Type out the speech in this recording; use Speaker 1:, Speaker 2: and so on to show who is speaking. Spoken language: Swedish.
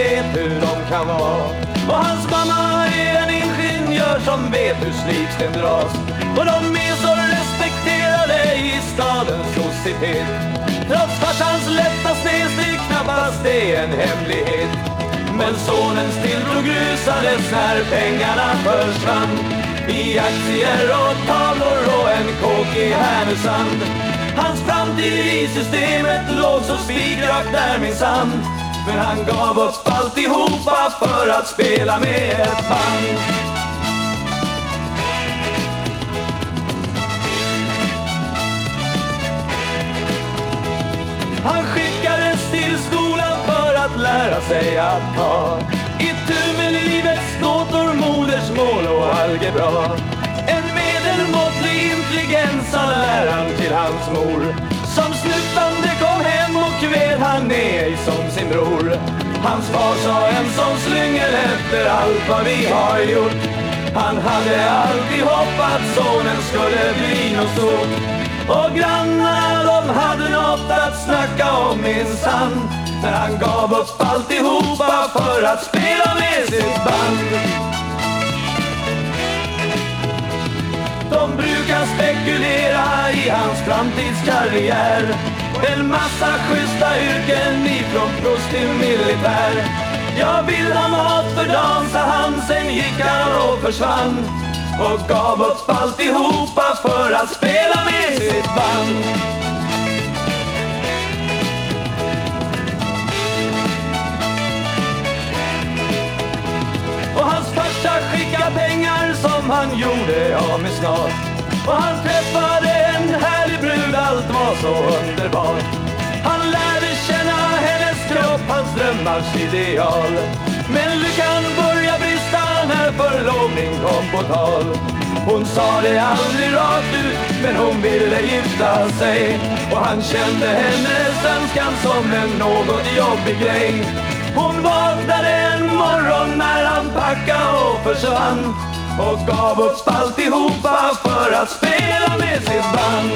Speaker 1: vet hur de kan vara. Och hans mamma är en ingenjör som vet hur slipsten dras. Och de är så respekterade i stadens societet. Trots farsans lätta snedsteg knappast det är en hemlighet. Men sonens tilltro grusades när pengarna försvann i aktier och tavlor och en kåk i Härnösand. Hans framtid i systemet låg så spikrakt där minsann. För han gav oss alltihopa för att spela med ett band. Han skickades till skolan för att lära sig att ta itu med livets gåtor, modersmål och algebra. En medelmåttlig intelligens sa läraren till hans mor. Som snutande kom hem och kved han ej som. Hans far sa en sån slyngel efter allt vad vi har gjort. Han hade alltid hoppats sonen skulle bli något stort. Och grannarna de hade något att snacka om minsann. När han gav upp alltihopa för att spela med sitt band. De brukar spekulera i hans framtidskarriär. En massa schyssta yrken ifrån prost till militär. Jag vill ha mat för dagen, sa han, sen gick han och försvann. Och gav upp alltihopa för att spela med sitt band. Och hans farsa skickade pengar som han gjorde av med snart. Och han träffade hans ideal. Men lyckan börjar brista när förlovning kom på tal. Hon sa det aldrig rakt ut, men hon ville gifta sig. Och han kände hennes önskan som en något jobbig grej. Hon vaknade en morgon när han packade och försvann och gav upp alltihopa för att spela med sitt band.